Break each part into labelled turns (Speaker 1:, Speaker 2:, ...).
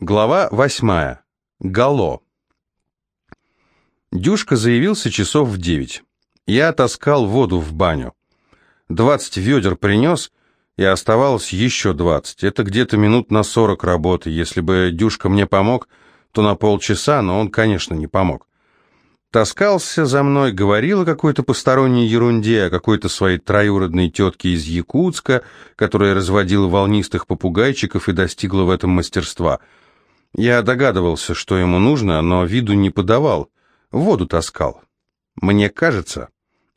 Speaker 1: Глава восьмая. Гало. Дюшка заявился часов в девять. Я таскал воду в баню. Двадцать ведер принес, и оставалось еще двадцать. Это где-то минут на сорок работы. Если бы Дюшка мне помог, то на полчаса, но он, конечно, не помог. Таскался за мной, говорил о какой-то посторонней ерунде, о какой-то своей троюродной тетке из Якутска, которая разводила волнистых попугайчиков и достигла в этом мастерства. Я догадывался, что ему нужно, но виду не подавал. Воду таскал. «Мне кажется,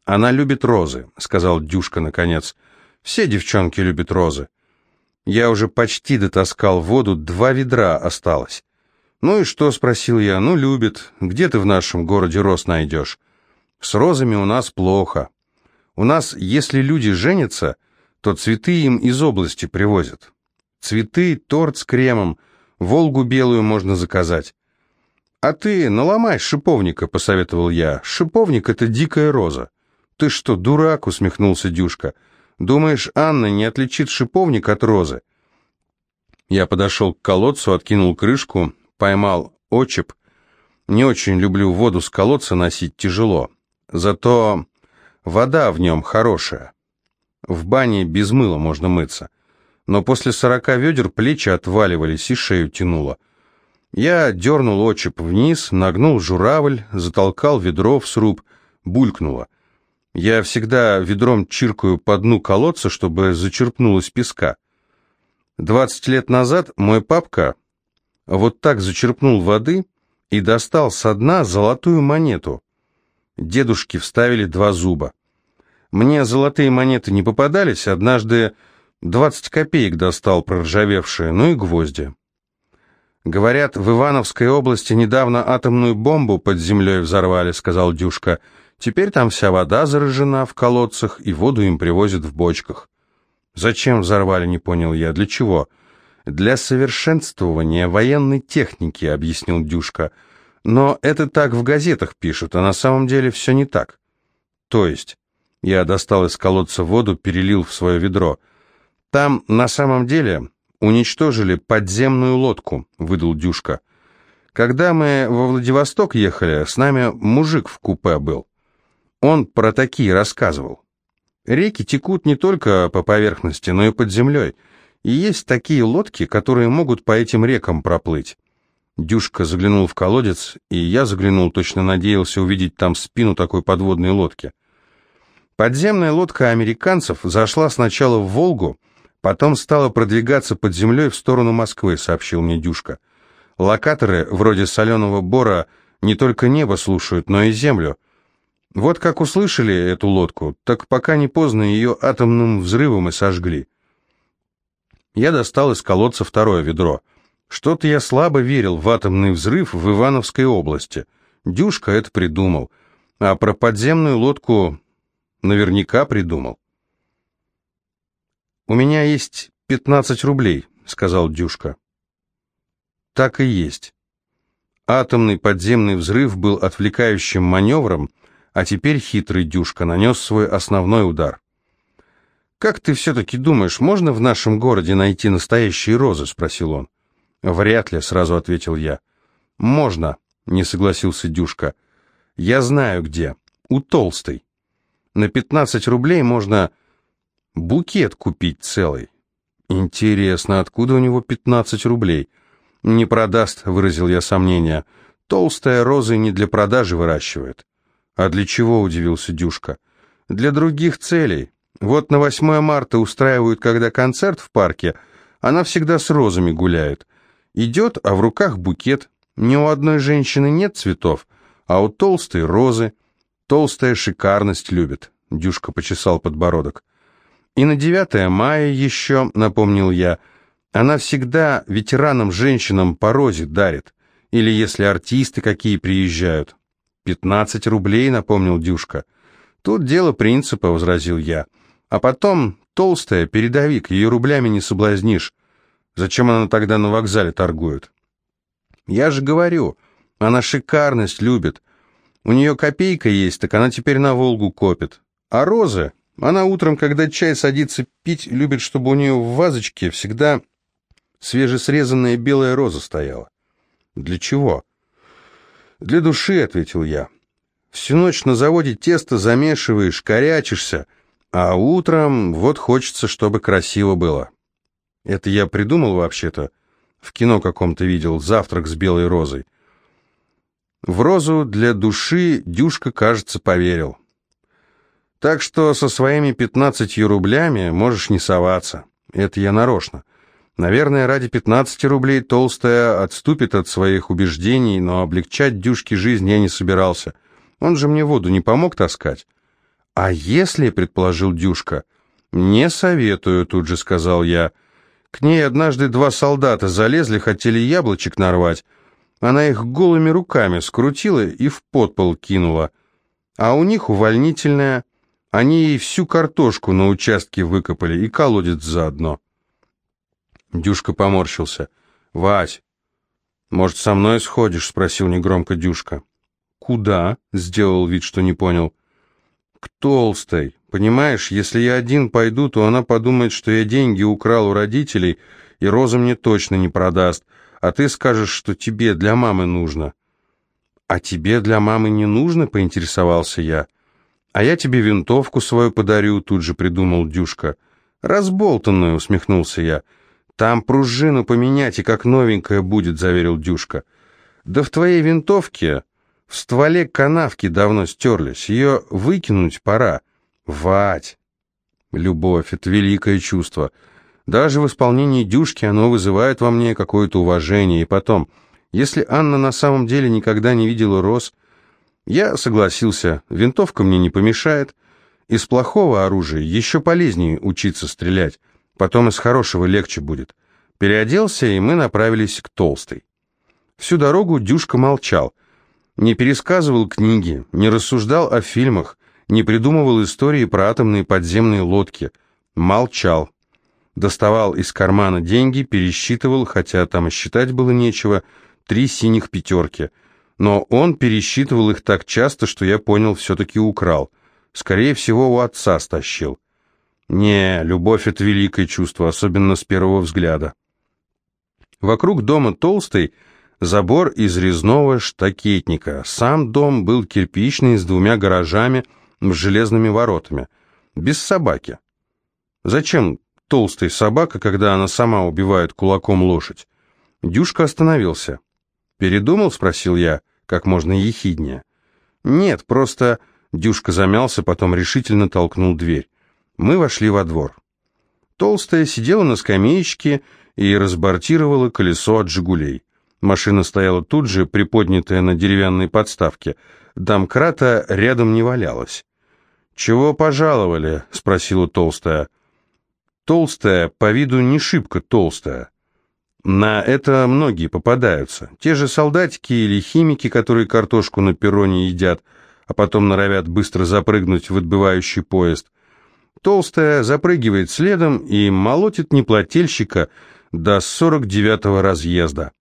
Speaker 1: она любит розы», — сказал Дюшка наконец. «Все девчонки любят розы». Я уже почти дотаскал воду, два ведра осталось. «Ну и что?» — спросил я. «Ну, любит. Где ты в нашем городе роз найдешь?» «С розами у нас плохо. У нас, если люди женятся, то цветы им из области привозят. Цветы, торт с кремом, Волгу белую можно заказать». «А ты наломай шиповника», — посоветовал я. «Шиповник — это дикая роза». «Ты что, дурак?» — усмехнулся Дюшка. «Думаешь, Анна не отличит шиповник от розы?» Я подошел к колодцу, откинул крышку, поймал очеп. Не очень люблю воду с колодца носить, тяжело. Зато вода в нем хорошая. В бане без мыла можно мыться. Но после сорока ведер плечи отваливались и шею тянуло. Я дернул очеп вниз, нагнул журавль, затолкал ведро в сруб, булькнуло. Я всегда ведром чиркаю по дну колодца, чтобы зачерпнулось песка. Двадцать лет назад мой папка вот так зачерпнул воды и достал со дна золотую монету. Дедушки вставили два зуба. Мне золотые монеты не попадались, однажды двадцать копеек достал проржавевшие, ну и гвозди. «Говорят, в Ивановской области недавно атомную бомбу под землей взорвали», — сказал Дюшка. «Теперь там вся вода заражена в колодцах, и воду им привозят в бочках». «Зачем взорвали?» — не понял я. «Для чего?» «Для совершенствования военной техники», — объяснил Дюшка. «Но это так в газетах пишут, а на самом деле все не так». «То есть?» Я достал из колодца воду, перелил в свое ведро. «Там на самом деле уничтожили подземную лодку», — выдал Дюшка. «Когда мы во Владивосток ехали, с нами мужик в купе был. Он про такие рассказывал. Реки текут не только по поверхности, но и под землей». И есть такие лодки, которые могут по этим рекам проплыть. Дюшка заглянул в колодец, и я заглянул, точно надеялся увидеть там спину такой подводной лодки. Подземная лодка американцев зашла сначала в Волгу, потом стала продвигаться под землей в сторону Москвы, сообщил мне Дюшка. Локаторы, вроде соленого бора, не только небо слушают, но и землю. Вот как услышали эту лодку, так пока не поздно ее атомным взрывом и сожгли. Я достал из колодца второе ведро. Что-то я слабо верил в атомный взрыв в Ивановской области. Дюшка это придумал. А про подземную лодку наверняка придумал. «У меня есть пятнадцать рублей», — сказал Дюшка. Так и есть. Атомный подземный взрыв был отвлекающим маневром, а теперь хитрый Дюшка нанес свой основной удар. «Как ты все-таки думаешь, можно в нашем городе найти настоящие розы?» — спросил он. «Вряд ли», — сразу ответил я. «Можно», — не согласился Дюшка. «Я знаю где. У Толстой. На пятнадцать рублей можно букет купить целый». «Интересно, откуда у него пятнадцать рублей?» «Не продаст», — выразил я сомнение. «Толстая розы не для продажи выращивает». «А для чего?» — удивился Дюшка. «Для других целей. Вот на 8 марта устраивают, когда концерт в парке, она всегда с розами гуляет. Идет, а в руках букет. Ни у одной женщины нет цветов, а у толстой розы. Толстая шикарность любит. Дюшка почесал подбородок. И на 9 мая еще, напомнил я, она всегда ветеранам-женщинам по розе дарит. Или если артисты какие приезжают. «Пятнадцать рублей», — напомнил Дюшка. «Тут дело принципа», — возразил я. А потом толстая, передовик, ее рублями не соблазнишь. Зачем она тогда на вокзале торгует? Я же говорю, она шикарность любит. У нее копейка есть, так она теперь на Волгу копит. А розы, она утром, когда чай садится пить, любит, чтобы у нее в вазочке всегда свежесрезанная белая роза стояла. «Для чего?» «Для души», — ответил я. «Всю ночь на заводе тесто замешиваешь, корячишься, а утром вот хочется, чтобы красиво было». Это я придумал вообще-то. В кино каком-то видел «Завтрак с белой розой». В розу для души Дюшка, кажется, поверил. Так что со своими пятнадцатью рублями можешь не соваться. Это я нарочно. Наверное, ради пятнадцати рублей Толстая отступит от своих убеждений, но облегчать Дюшке жизнь я не собирался. Он же мне воду не помог таскать. «А если, — предположил Дюшка, — не советую, — тут же сказал я, — к ней однажды два солдата залезли, хотели яблочек нарвать. Она их голыми руками скрутила и в подпол кинула. А у них увольнительная. Они ей всю картошку на участке выкопали и колодец заодно. Дюшка поморщился. «Вась, может, со мной сходишь?» — спросил негромко Дюшка. «Куда?» — сделал вид, что не понял. «К толстой. Понимаешь, если я один пойду, то она подумает, что я деньги украл у родителей, и Роза мне точно не продаст, а ты скажешь, что тебе для мамы нужно». «А тебе для мамы не нужно?» — поинтересовался я. «А я тебе винтовку свою подарю», — тут же придумал Дюшка. «Разболтанную», — усмехнулся я. «Там пружину поменять, и как новенькая будет», — заверил Дюшка. «Да в твоей винтовке в стволе канавки давно стерлись, ее выкинуть пора». Вать! Любовь — это великое чувство. Даже в исполнении Дюшки оно вызывает во мне какое-то уважение. И потом, если Анна на самом деле никогда не видела роз, я согласился, винтовка мне не помешает. Из плохого оружия еще полезнее учиться стрелять, потом из хорошего легче будет. Переоделся, и мы направились к Толстой. Всю дорогу Дюшка молчал, не пересказывал книги, не рассуждал о фильмах, не придумывал истории про атомные подземные лодки. Молчал. Доставал из кармана деньги, пересчитывал, хотя там и считать было нечего, три синих пятерки. Но он пересчитывал их так часто, что я понял, все-таки украл. Скорее всего, у отца стащил. Не, любовь — это великое чувство, особенно с первого взгляда. Вокруг дома Толстой забор из резного штакетника. Сам дом был кирпичный, с двумя гаражами — с железными воротами, без собаки. Зачем толстая собака, когда она сама убивает кулаком лошадь? Дюшка остановился. «Передумал?» — спросил я, как можно ехиднее. «Нет, просто...» — Дюшка замялся, потом решительно толкнул дверь. Мы вошли во двор. Толстая сидела на скамеечке и разбортировала колесо от «Жигулей». Машина стояла тут же, приподнятая на деревянной подставке. Домкрата рядом не валялась. «Чего пожаловали?» — спросила толстая. Толстая, по виду не шибко толстая. На это многие попадаются. Те же солдатики или химики, которые картошку на перроне едят, а потом норовят быстро запрыгнуть в отбывающий поезд. Толстая запрыгивает следом и молотит неплательщика до 49-го разъезда.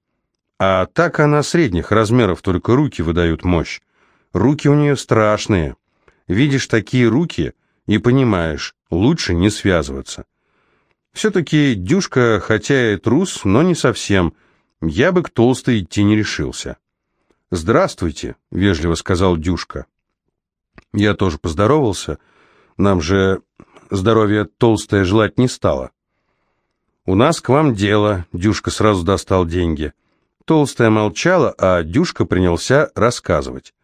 Speaker 1: А так она средних размеров, только руки выдают мощь. Руки у нее страшные. Видишь такие руки и понимаешь, лучше не связываться. Все-таки Дюшка, хотя и трус, но не совсем. Я бы к толстой идти не решился. «Здравствуйте», — вежливо сказал Дюшка. Я тоже поздоровался. Нам же здоровье толстое желать не стало. «У нас к вам дело», — Дюшка сразу достал деньги. Толстая молчала, а Дюшка принялся рассказывать.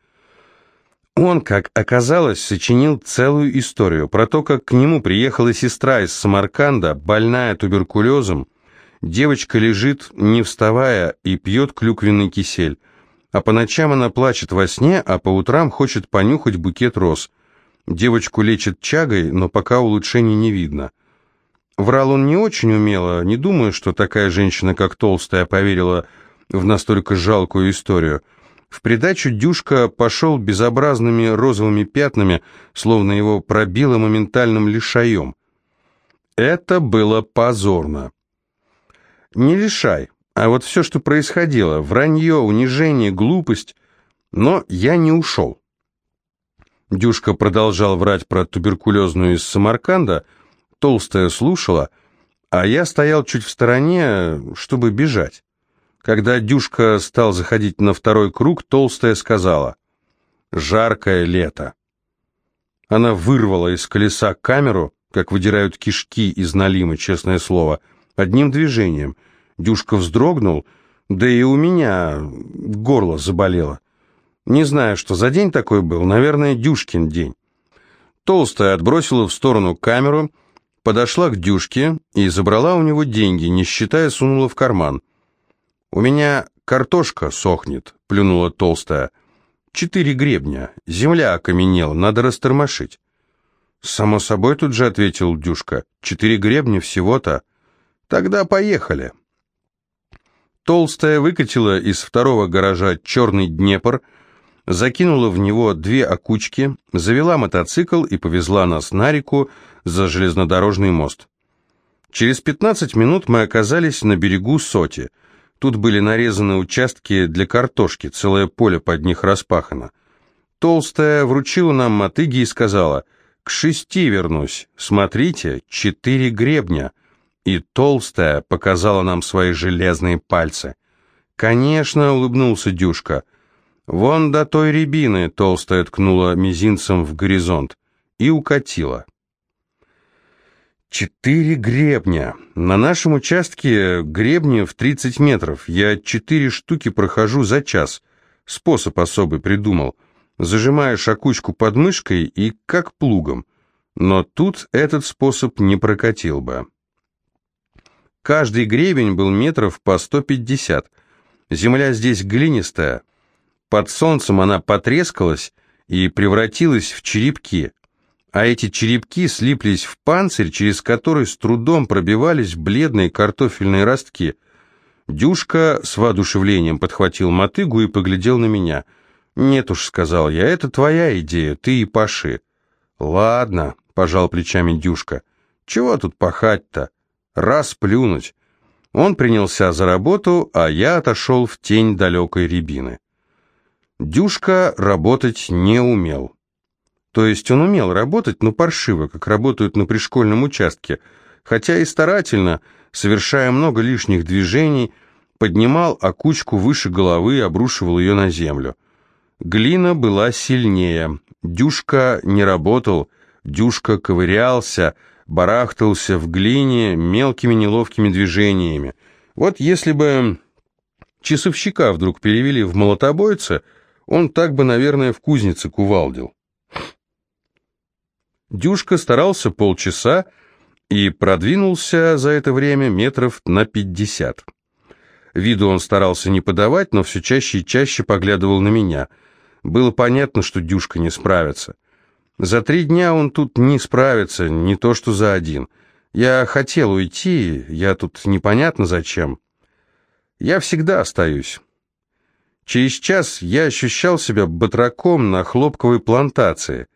Speaker 1: Он, как оказалось, сочинил целую историю про то, как к нему приехала сестра из Самарканда, больная туберкулезом. Девочка лежит, не вставая, и пьет клюквенный кисель. А по ночам она плачет во сне, а по утрам хочет понюхать букет роз. Девочку лечат чагой, но пока улучшений не видно. Врал он не очень умело, не думаю, что такая женщина, как Толстая, поверила в настолько жалкую историю – в придачу Дюшка пошел безобразными розовыми пятнами, словно его пробило моментальным лишаем. Это было позорно. Не лишай, а вот все, что происходило, вранье, унижение, глупость, но я не ушел. Дюшка продолжал врать про туберкулезную из Самарканда, толстая слушала, а я стоял чуть в стороне, чтобы бежать. Когда Дюшка стал заходить на второй круг, толстая сказала «Жаркое лето». Она вырвала из колеса камеру, как выдирают кишки из налима, честное слово, одним движением. Дюшка вздрогнул, да и у меня горло заболело. Не знаю, что за день такой был, наверное, Дюшкин день. Толстая отбросила в сторону камеру, подошла к Дюшке и забрала у него деньги, не считая, сунула в карман. «У меня картошка сохнет», — плюнула толстая. «Четыре гребня, земля окаменела, надо растормошить». «Само собой тут же», — ответил Дюшка. «Четыре гребня всего-то». «Тогда поехали». Толстая выкатила из второго гаража черный Днепр, закинула в него две окучки, завела мотоцикл и повезла нас на реку за железнодорожный мост. Через 15 минут мы оказались на берегу Соти. Тут были нарезаны участки для картошки, целое поле под них распахано. Толстая вручила нам мотыги и сказала, «К шести вернусь, смотрите, четыре гребня» и толстая показала нам свои железные пальцы. «Конечно», — улыбнулся Дюшка. «Вон до той рябины», — толстая ткнула мизинцем в горизонт и укатила. Четыре гребня. На нашем участке гребни в 30 метров. Я четыре штуки прохожу за час. Способ особый придумал. Зажимаешь окучку под мышкой и как плугом. Но тут этот способ не прокатил бы. Каждый гребень был метров по 150. Земля здесь глинистая. Под солнцем она потрескалась и превратилась в черепки. А эти черепки слиплись в панцирь, через который с трудом пробивались бледные картофельные ростки. Дюшка с воодушевлением подхватил мотыгу и поглядел на меня. «Нет уж», — сказал я, — «это твоя идея, ты и паши». «Ладно», — пожал плечами Дюшка, — «чего тут пахать-то?» раз плюнуть. Он принялся за работу, а я отошел в тень далекой рябины. Дюшка работать не умел. То есть он умел работать, но паршиво, как работают на пришкольном участке, хотя и старательно, совершая много лишних движений, поднимал окучку выше головы и обрушивал ее на землю. Глина была сильнее. Дюшка не работал, Дюшка ковырялся, барахтался в глине мелкими неловкими движениями. Вот если бы часовщика вдруг перевели в молотобойца, он так бы, наверное, в кузнице кувалдил. Дюшка старался полчаса и продвинулся за это время метров на пятьдесят. Виду он старался не подавать, но все чаще и чаще поглядывал на меня. Было понятно, что Дюшка не справится. За три дня он тут не справится, не то что за один. Я хотел уйти, я тут непонятно зачем. Я всегда остаюсь. Через час я ощущал себя батраком на хлопковой плантации.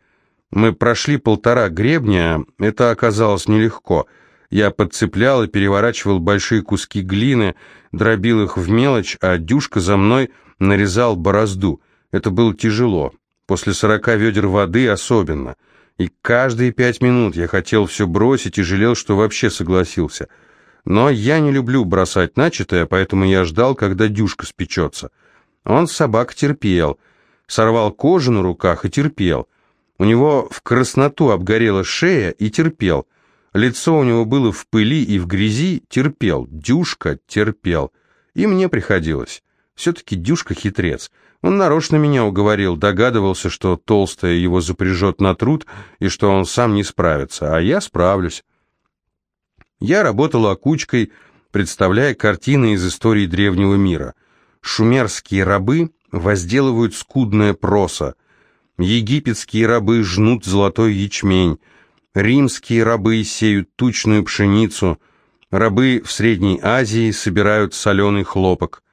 Speaker 1: Мы прошли полтора гребня, это оказалось нелегко. Я подцеплял и переворачивал большие куски глины, дробил их в мелочь, а Дюшка за мной нарезал борозду. Это было тяжело после сорока ведер воды особенно. И каждые пять минут я хотел все бросить и жалел, что вообще согласился. Но я не люблю бросать начатое, поэтому я ждал, когда дюшка спечется. Он собак терпел, сорвал кожу на руках и терпел. У него в красноту обгорела шея и терпел. Лицо у него было в пыли и в грязи, терпел. Дюшка терпел. И мне приходилось. Все-таки Дюшка хитрец. Он нарочно меня уговорил, догадывался, что толстая его запряжет на труд и что он сам не справится, а я справлюсь. Я работал окучкой, представляя картины из истории древнего мира. Шумерские рабы возделывают скудное просо, египетские рабы жнут золотой ячмень, римские рабы сеют тучную пшеницу, рабы в Средней Азии собирают соленый хлопок.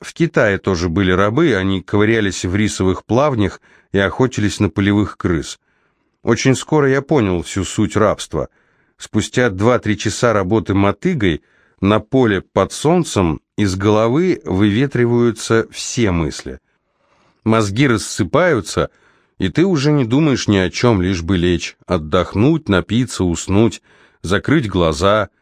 Speaker 1: В Китае тоже были рабы, они ковырялись в рисовых плавнях и охотились на полевых крыс. Очень скоро я понял всю суть рабства. Спустя два-три часа работы мотыгой на поле под солнцем из головы выветриваются все мысли. Мозги рассыпаются, и ты уже не думаешь ни о чем, лишь бы лечь, отдохнуть, напиться, уснуть, закрыть глаза –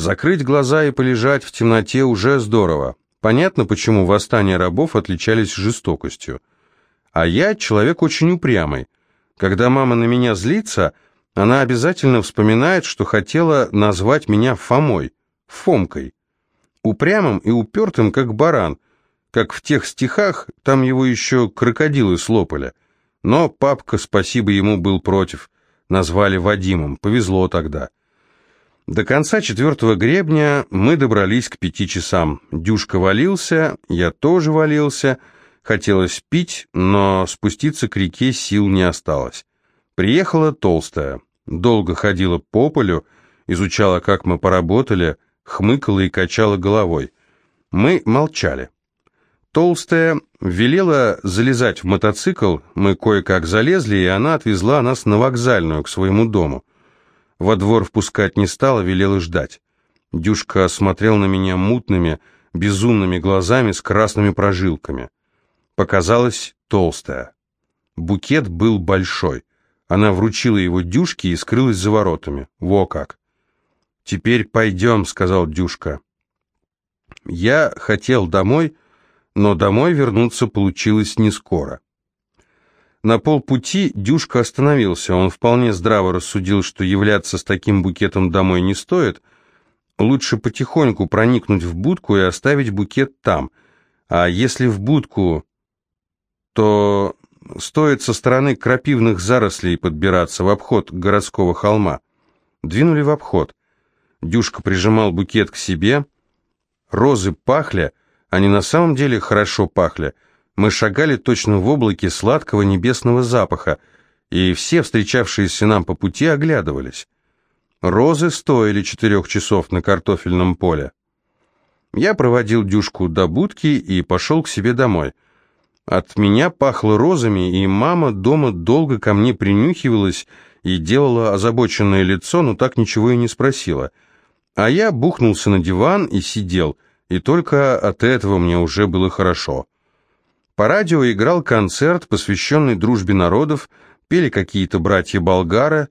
Speaker 1: Закрыть глаза и полежать в темноте уже здорово. Понятно, почему восстания рабов отличались жестокостью. А я человек очень упрямый. Когда мама на меня злится, она обязательно вспоминает, что хотела назвать меня Фомой, Фомкой. Упрямым и упертым, как баран. Как в тех стихах, там его еще крокодилы слопали. Но папка, спасибо ему, был против. Назвали Вадимом, повезло тогда. До конца четвертого гребня мы добрались к пяти часам. Дюшка валился, я тоже валился. Хотелось пить, но спуститься к реке сил не осталось. Приехала толстая, долго ходила по полю, изучала, как мы поработали, хмыкала и качала головой. Мы молчали. Толстая велела залезать в мотоцикл, мы кое-как залезли, и она отвезла нас на вокзальную, к своему дому. Во двор впускать не стала, велела ждать. Дюшка смотрел на меня мутными, безумными глазами с красными прожилками. Показалась толстая. Букет был большой. Она вручила его Дюшке и скрылась за воротами. Во как! «Теперь пойдем», — сказал Дюшка. Я хотел домой, но домой вернуться получилось не скоро. На полпути Дюшка остановился. Он вполне здраво рассудил, что являться с таким букетом домой не стоит. Лучше потихоньку проникнуть в будку и оставить букет там. А если в будку, то стоит со стороны крапивных зарослей подбираться в обход городского холма. Двинули в обход. Дюшка прижимал букет к себе. Розы пахли, они на самом деле хорошо пахли – мы шагали точно в облаке сладкого небесного запаха, и все встречавшиеся нам по пути оглядывались. Розы стоили четырех часов на картофельном поле. Я проводил Дюшку до будки и пошел к себе домой. От меня пахло розами, и мама дома долго ко мне принюхивалась и делала озабоченное лицо, но так ничего и не спросила. А я бухнулся на диван и сидел, и только от этого мне уже было хорошо. По радио играл концерт, посвященный дружбе народов, пели какие-то братья-болгары.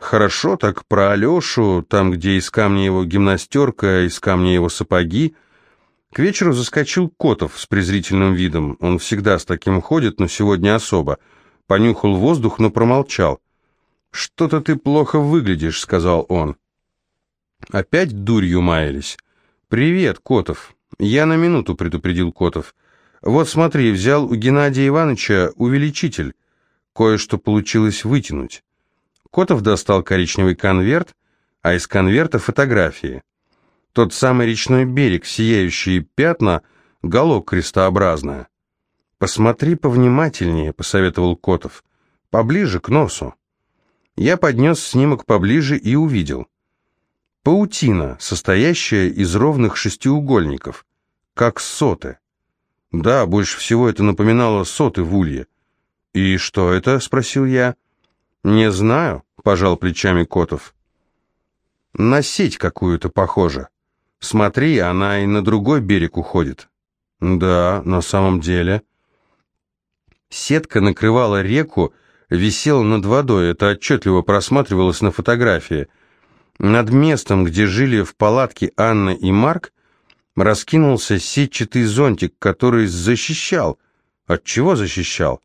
Speaker 1: Хорошо так про Алешу, там, где из камня его гимнастерка, из камня его сапоги. К вечеру заскочил Котов с презрительным видом. Он всегда с таким ходит, но сегодня особо. Понюхал воздух, но промолчал. «Что-то ты плохо выглядишь», — сказал он. Опять дурью маялись. «Привет, Котов». «Я на минуту», — предупредил Котов. Вот смотри, взял у Геннадия Ивановича увеличитель. Кое-что получилось вытянуть. Котов достал коричневый конверт, а из конверта фотографии. Тот самый речной берег, сияющие пятна, голок крестообразная. «Посмотри повнимательнее», — посоветовал Котов. «Поближе к носу». Я поднес снимок поближе и увидел. Паутина, состоящая из ровных шестиугольников, как соты. Да, больше всего это напоминало соты в улье. «И что это?» — спросил я. «Не знаю», — пожал плечами Котов. «На сеть какую-то похоже. Смотри, она и на другой берег уходит». «Да, на самом деле». Сетка накрывала реку, висела над водой, это отчетливо просматривалось на фотографии. Над местом, где жили в палатке Анна и Марк, раскинулся сетчатый зонтик, который защищал. От чего защищал?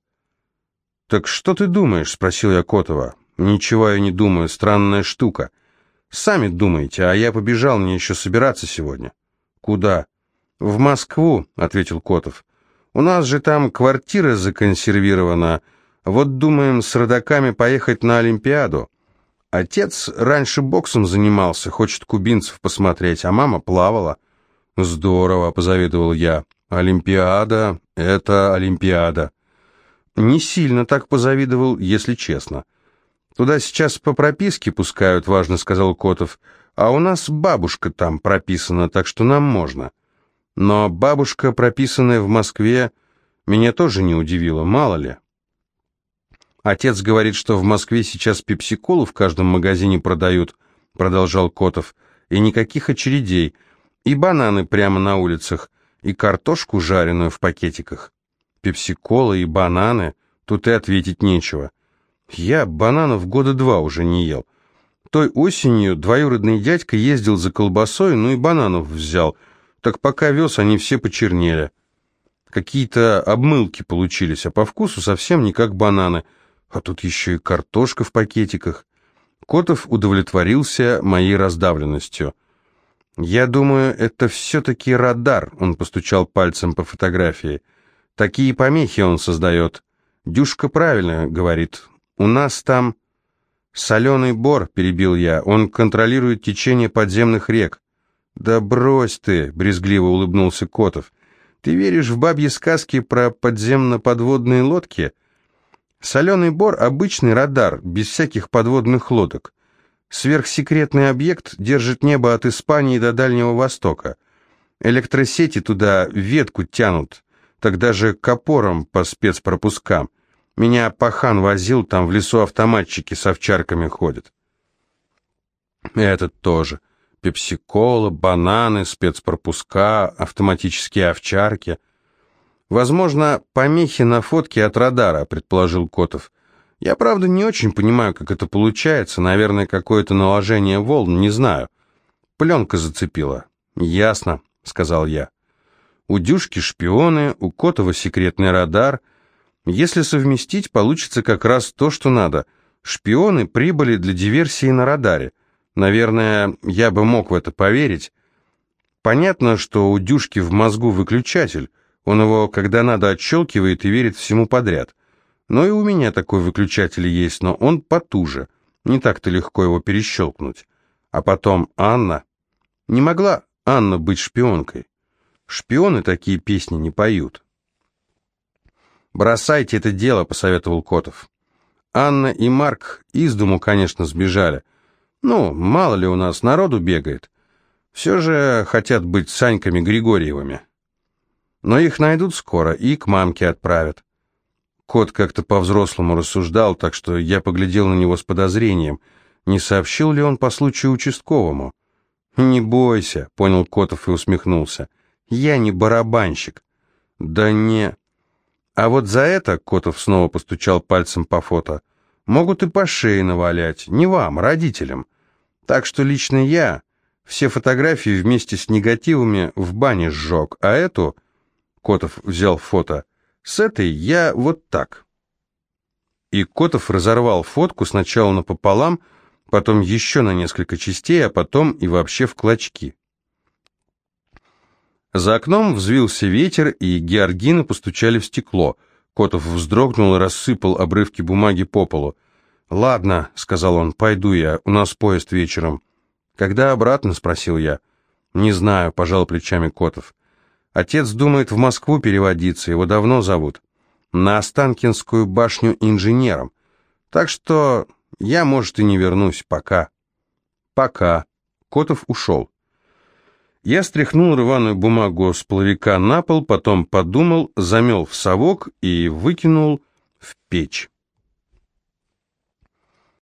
Speaker 1: «Так что ты думаешь?» — спросил я Котова. «Ничего я не думаю, странная штука. Сами думаете, а я побежал, мне еще собираться сегодня». «Куда?» «В Москву», — ответил Котов. «У нас же там квартира законсервирована. Вот думаем с родаками поехать на Олимпиаду. Отец раньше боксом занимался, хочет кубинцев посмотреть, а мама плавала». «Здорово», — позавидовал я. «Олимпиада — это Олимпиада». Не сильно так позавидовал, если честно. «Туда сейчас по прописке пускают», — важно сказал Котов. «А у нас бабушка там прописана, так что нам можно». Но бабушка, прописанная в Москве, меня тоже не удивила, мало ли. Отец говорит, что в Москве сейчас пепсиколу в каждом магазине продают, продолжал Котов, и никаких очередей — и бананы прямо на улицах, и картошку жареную в пакетиках. Пепси-кола и бананы, тут и ответить нечего. Я бананов года два уже не ел. Той осенью двоюродный дядька ездил за колбасой, ну и бананов взял. Так пока вез, они все почернели. Какие-то обмылки получились, а по вкусу совсем не как бананы. А тут еще и картошка в пакетиках. Котов удовлетворился моей раздавленностью. «Я думаю, это все-таки радар», — он постучал пальцем по фотографии. «Такие помехи он создает. Дюшка правильно говорит. У нас там...» «Соленый бор», — перебил я, — «он контролирует течение подземных рек». «Да брось ты», — брезгливо улыбнулся Котов. «Ты веришь в бабьи сказки про подземно-подводные лодки?» «Соленый бор — обычный радар, без всяких подводных лодок. Сверхсекретный объект держит небо от Испании до Дальнего Востока. Электросети туда ветку тянут, тогда же к опорам по спецпропускам. Меня пахан возил, там в лесу автоматчики с овчарками ходят. Этот тоже. Пепси-кола, бананы, спецпропуска, автоматические овчарки. Возможно, помехи на фотке от радара, предположил Котов. Я, правда, не очень понимаю, как это получается. Наверное, какое-то наложение волн, не знаю. Пленка зацепила. Ясно, сказал я. У Дюшки шпионы, у Котова секретный радар. Если совместить, получится как раз то, что надо. Шпионы прибыли для диверсии на радаре. Наверное, я бы мог в это поверить. Понятно, что у Дюшки в мозгу выключатель. Он его, когда надо, отщелкивает и верит всему подряд. Но и у меня такой выключатель есть, но он потуже. Не так-то легко его перещелкнуть. А потом Анна. Не могла Анна быть шпионкой. Шпионы такие песни не поют. «Бросайте это дело», — посоветовал Котов. Анна и Марк из дому, конечно, сбежали. Ну, мало ли у нас народу бегает. Все же хотят быть Саньками Григорьевыми. Но их найдут скоро и к мамке отправят. Кот как-то по-взрослому рассуждал, так что я поглядел на него с подозрением. Не сообщил ли он по случаю участковому? «Не бойся», — понял Котов и усмехнулся. «Я не барабанщик». «Да не...» «А вот за это», — Котов снова постучал пальцем по фото, — «могут и по шее навалять. Не вам, родителям. Так что лично я все фотографии вместе с негативами в бане сжег, а эту...» Котов взял фото — с этой я вот так. И Котов разорвал фотку сначала напополам, потом еще на несколько частей, а потом и вообще в клочки. За окном взвился ветер, и георгины постучали в стекло. Котов вздрогнул и рассыпал обрывки бумаги по полу. «Ладно», — сказал он, — «пойду я, у нас поезд вечером». «Когда обратно?» — спросил я. «Не знаю», — пожал плечами Котов. Отец думает в Москву переводиться, его давно зовут. На Останкинскую башню инженером. Так что я, может, и не вернусь. Пока. Пока. Котов ушел. Я стряхнул рваную бумагу с половика на пол, потом подумал, замел в совок и выкинул в печь.